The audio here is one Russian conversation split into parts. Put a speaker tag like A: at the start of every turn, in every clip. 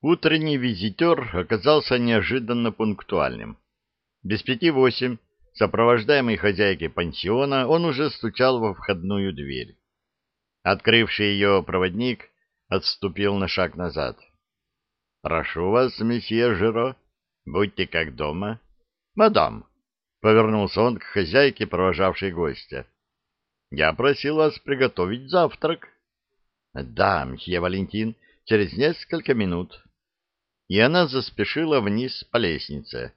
A: Утренний визитер оказался неожиданно пунктуальным. Без пяти восемь, сопровождаемый хозяйкой пансиона, он уже стучал во входную дверь. Открывший ее проводник отступил на шаг назад. — Прошу вас, месье Жиро, будьте как дома. — Мадам, — повернулся он к хозяйке, провожавшей гостя, — я просил вас приготовить завтрак. — Да, мсье Валентин, через несколько минут и она заспешила вниз по лестнице.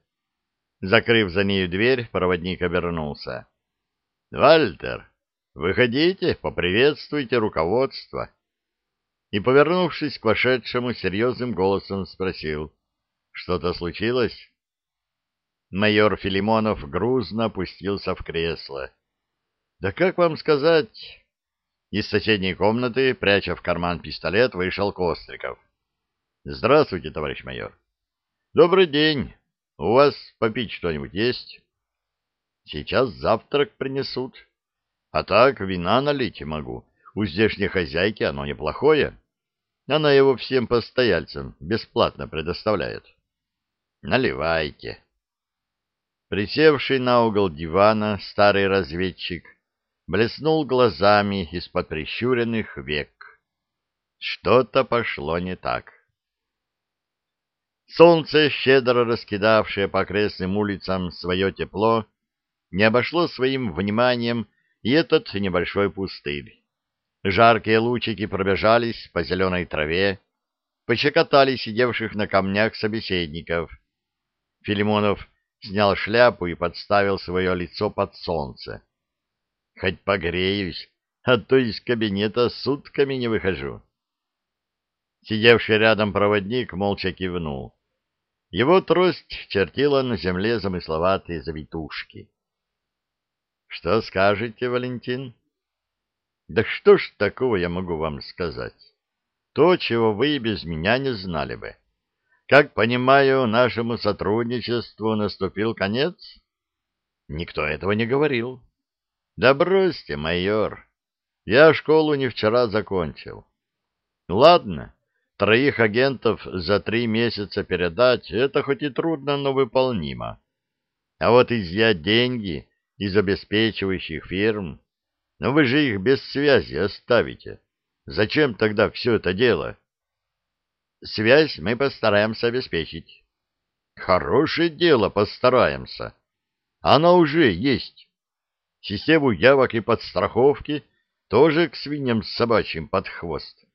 A: Закрыв за нею дверь, проводник обернулся. — Вальтер, выходите, поприветствуйте руководство. И, повернувшись к вошедшему, серьезным голосом спросил. — Что-то случилось? Майор Филимонов грузно опустился в кресло. — Да как вам сказать... Из соседней комнаты, пряча в карман пистолет, вышел Костриков. — Здравствуйте, товарищ майор. Добрый день. У вас попить что-нибудь есть? Сейчас завтрак принесут. А так вина налить могу. У здешней хозяйки оно неплохое. Она его всем постояльцам бесплатно предоставляет. Наливайте. Присевший на угол дивана старый разведчик блеснул глазами из-под прищуренных век. Что-то пошло не так. Солнце, щедро раскидавшее по окрестным улицам свое тепло, не обошло своим вниманием и этот небольшой пустырь. Жаркие лучики пробежались по зеленой траве, пощекотали сидевших на камнях собеседников. Филимонов снял шляпу и подставил свое лицо под солнце. Хоть погреюсь, а то из кабинета сутками не выхожу. Сидевший рядом проводник молча кивнул. Его трость чертила на земле замысловатые завитушки. — Что скажете, Валентин? — Да что ж такого я могу вам сказать? То, чего вы без меня не знали бы. Как понимаю, нашему сотрудничеству наступил конец? Никто этого не говорил. Да бросьте, майор. Я школу не вчера закончил. Ладно, Троих агентов за три месяца передать — это хоть и трудно, но выполнимо. А вот изъять деньги из обеспечивающих фирм, ну вы же их без связи оставите. Зачем тогда все это дело? Связь мы постараемся обеспечить. Хорошее дело постараемся. Она уже есть. Систему явок и подстраховки тоже к свиньям собачьим под хвост.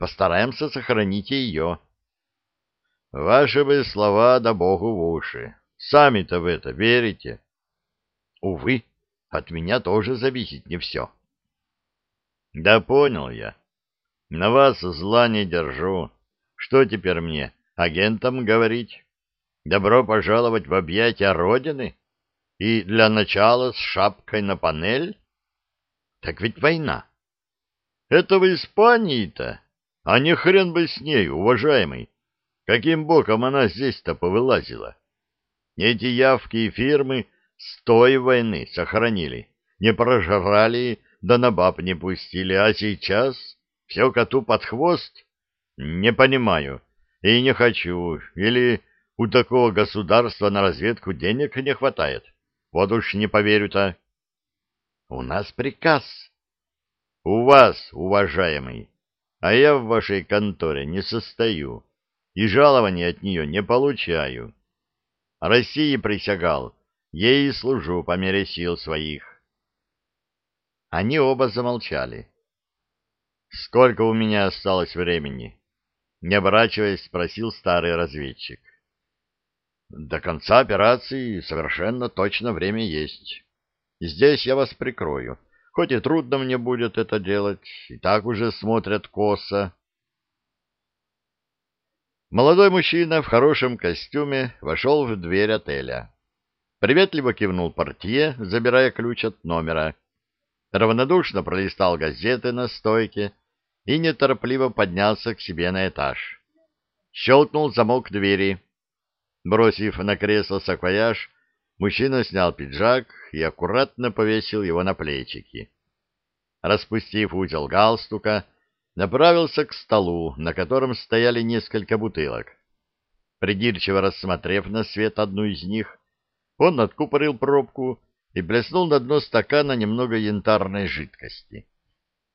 A: Постараемся сохранить ее. Ваши бы слова да богу в уши. Сами-то в это верите? Увы, от меня тоже зависит не все. Да понял я. На вас зла не держу. Что теперь мне, агентам говорить? Добро пожаловать в объятия Родины? И для начала с шапкой на панель? Так ведь война. Это в Испании-то. А не хрен бы с ней, уважаемый. Каким боком она здесь-то повылазила? Эти явки и фирмы с той войны сохранили. Не прожрали, да на баб не пустили. А сейчас все коту под хвост? Не понимаю. И не хочу. Или у такого государства на разведку денег не хватает. Вот уж не поверю-то. У нас приказ. У вас, уважаемый а я в вашей конторе не состою и жалования от нее не получаю. России присягал, ей служу по мере сил своих. Они оба замолчали. «Сколько у меня осталось времени?» Не оборачиваясь, спросил старый разведчик. «До конца операции совершенно точно время есть. Здесь я вас прикрою. Хоть и трудно мне будет это делать, и так уже смотрят косо. Молодой мужчина в хорошем костюме вошел в дверь отеля. Приветливо кивнул портье, забирая ключ от номера. Равнодушно пролистал газеты на стойке и неторопливо поднялся к себе на этаж. Щелкнул замок двери. Бросив на кресло саквояж, Мужчина снял пиджак и аккуратно повесил его на плечики. Распустив узел галстука, направился к столу, на котором стояли несколько бутылок. Придирчиво рассмотрев на свет одну из них, он откупорил пробку и плеснул на дно стакана немного янтарной жидкости.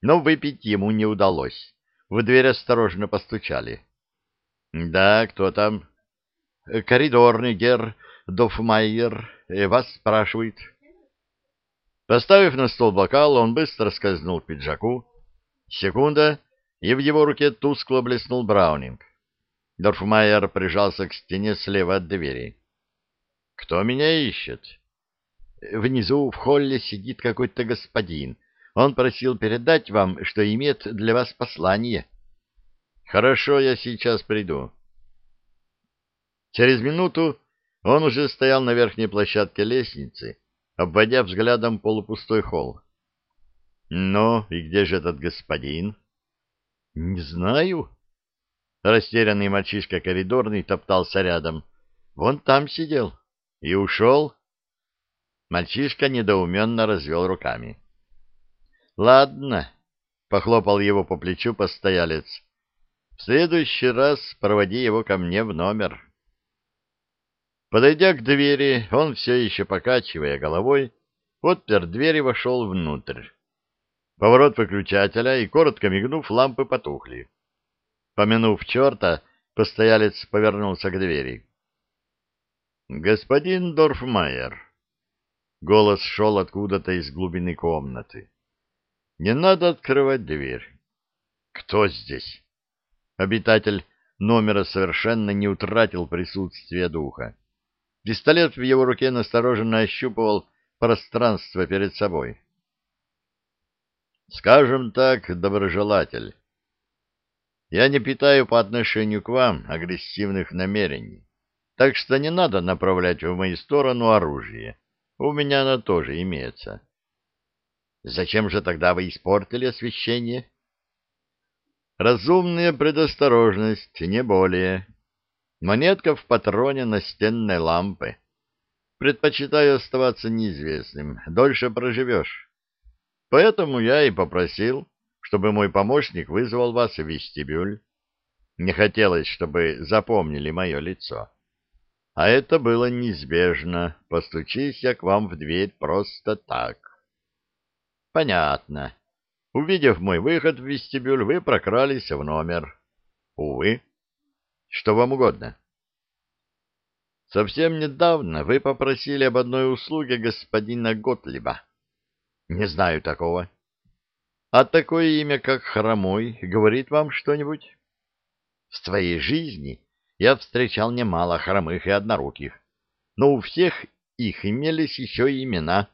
A: Но выпить ему не удалось. В дверь осторожно постучали. — Да, кто там? — Коридорный гер Дофмайер. Э, вас спрашивает. Поставив на стол бокал, он быстро скользнул к пиджаку. Секунда, и в его руке тускло блеснул Браунинг. Дорфмайер прижался к стене слева от двери. «Кто меня ищет?» «Внизу в холле сидит какой-то господин. Он просил передать вам, что имеет для вас послание». «Хорошо, я сейчас приду». Через минуту он уже стоял на верхней площадке лестницы, обводя взглядом полупустой холл. «Ну, и где же этот господин?» «Не знаю». Растерянный мальчишка коридорный топтался рядом. «Вон там сидел». И ушел? Мальчишка недоуменно развел руками. — Ладно, — похлопал его по плечу постоялец. — В следующий раз проводи его ко мне в номер. Подойдя к двери, он все еще покачивая головой, отпер дверь и вошел внутрь. Поворот выключателя и, коротко мигнув, лампы потухли. Помянув черта, постоялец повернулся к двери. «Господин Дорфмайер!» Голос шел откуда-то из глубины комнаты. «Не надо открывать дверь». «Кто здесь?» Обитатель номера совершенно не утратил присутствие духа. Пистолет в его руке настороженно ощупывал пространство перед собой. «Скажем так, доброжелатель, я не питаю по отношению к вам агрессивных намерений. Так что не надо направлять в мою сторону оружие. У меня оно тоже имеется. Зачем же тогда вы испортили освещение? Разумная предосторожность, не более. Монетка в патроне настенной лампы. Предпочитаю оставаться неизвестным, дольше проживешь. Поэтому я и попросил, чтобы мой помощник вызвал вас в вестибюль. Не хотелось, чтобы запомнили мое лицо. А это было неизбежно. Постучись я к вам в дверь просто так. Понятно. Увидев мой выход в вестибюль, вы прокрались в номер. Увы. Что вам угодно? Совсем недавно вы попросили об одной услуге господина Готлиба. Не знаю такого. А такое имя, как Хромой, говорит вам что-нибудь? В твоей жизни я встречал немало хромых и одноруких, но у всех их имелись еще и имена.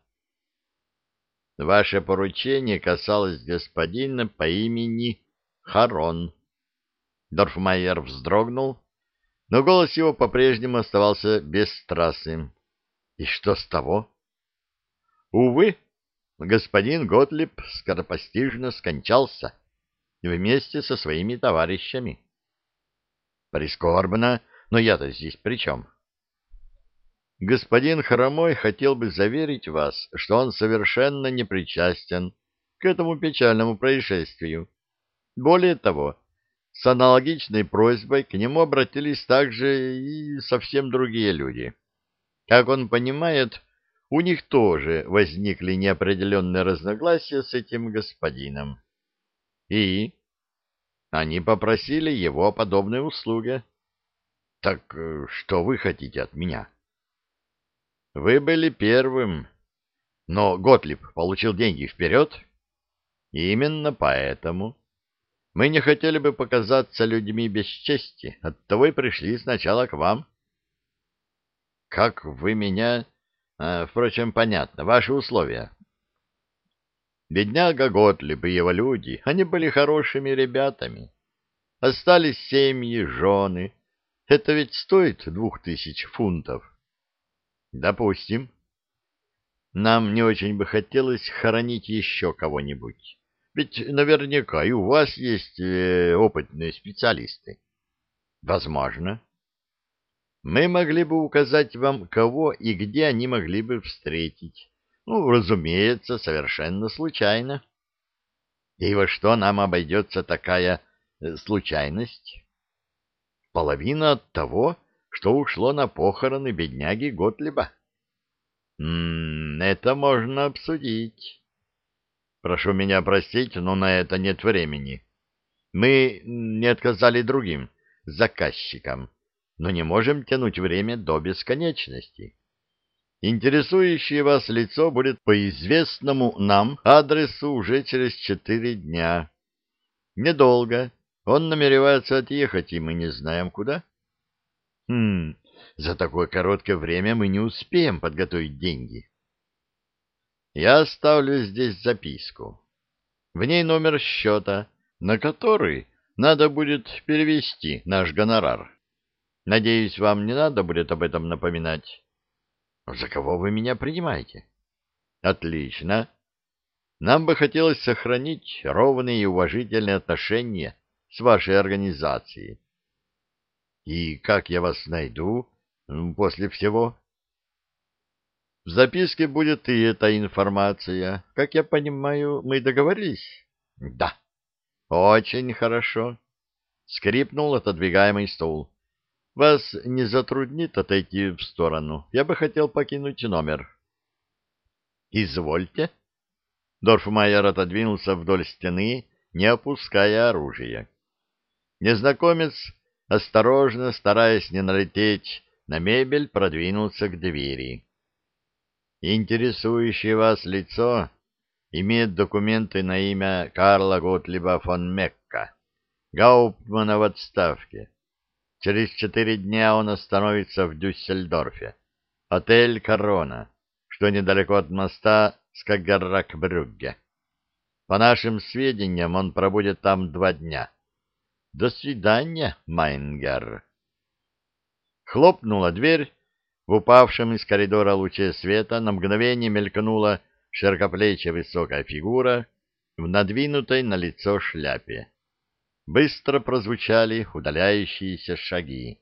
A: Ваше поручение касалось господина по имени Харон. Дорфмайер вздрогнул, но голос его по-прежнему оставался бесстрастным. И что с того? Увы, господин Готлиб скоропостижно скончался вместе со своими товарищами. Прискорбно, но я-то здесь при чем? Господин Хромой хотел бы заверить вас, что он совершенно не причастен к этому печальному происшествию. Более того, с аналогичной просьбой к нему обратились также и совсем другие люди. Как он понимает, у них тоже возникли неопределенные разногласия с этим господином. И они попросили его о подобной услуге. Так э, что вы хотите от меня? Вы были первым, но Готлиб получил деньги вперед. Именно поэтому мы не хотели бы показаться людьми без чести, оттого и пришли сначала к вам. Как вы меня... А, впрочем, понятно, ваши условия. Бедняга Готлиб и его люди, они были хорошими ребятами. Остались семьи, жены. Это ведь стоит двух тысяч фунтов. Допустим. Нам не очень бы хотелось хоронить еще кого-нибудь. Ведь наверняка и у вас есть э, опытные специалисты. Возможно. Мы могли бы указать вам, кого и где они могли бы встретить. Ну, разумеется, совершенно случайно. И во что нам обойдется такая э, случайность? Половина от того, что ушло на похороны бедняги Готлиба. М -м, это можно обсудить. Прошу меня простить, но на это нет времени. Мы не отказали другим заказчикам, но не можем тянуть время до бесконечности. Интересующее вас лицо будет по известному нам адресу уже через четыре дня. Недолго. Он намеревается отъехать, и мы не знаем куда. Хм, за такое короткое время мы не успеем подготовить деньги. Я оставлю здесь записку. В ней номер счета, на который надо будет перевести наш гонорар. Надеюсь, вам не надо будет об этом напоминать. За кого вы меня принимаете? Отлично. Нам бы хотелось сохранить ровные и уважительные отношения с вашей организацией. И как я вас найду после всего? В записке будет и эта информация. Как я понимаю, мы договорились? Да. Очень хорошо. Скрипнул отодвигаемый стул. Вас не затруднит отойти в сторону? Я бы хотел покинуть номер. Извольте. Дорфмайер отодвинулся вдоль стены, не опуская оружие. Незнакомец, осторожно, стараясь не налететь на мебель, продвинулся к двери. Интересующее вас лицо имеет документы на имя Карла Готлиба фон Мекка, гауптмана в отставке. Через четыре дня он остановится в Дюссельдорфе. Отель «Корона», что недалеко от моста Скагаррак-Брюгге. По нашим сведениям, он пробудет там два дня. До свидания, Майнгер. Хлопнула дверь, в упавшем из коридора луче света на мгновение мелькнула широкоплечья высокая фигура в надвинутой на лицо шляпе. Быстро прозвучали удаляющиеся шаги.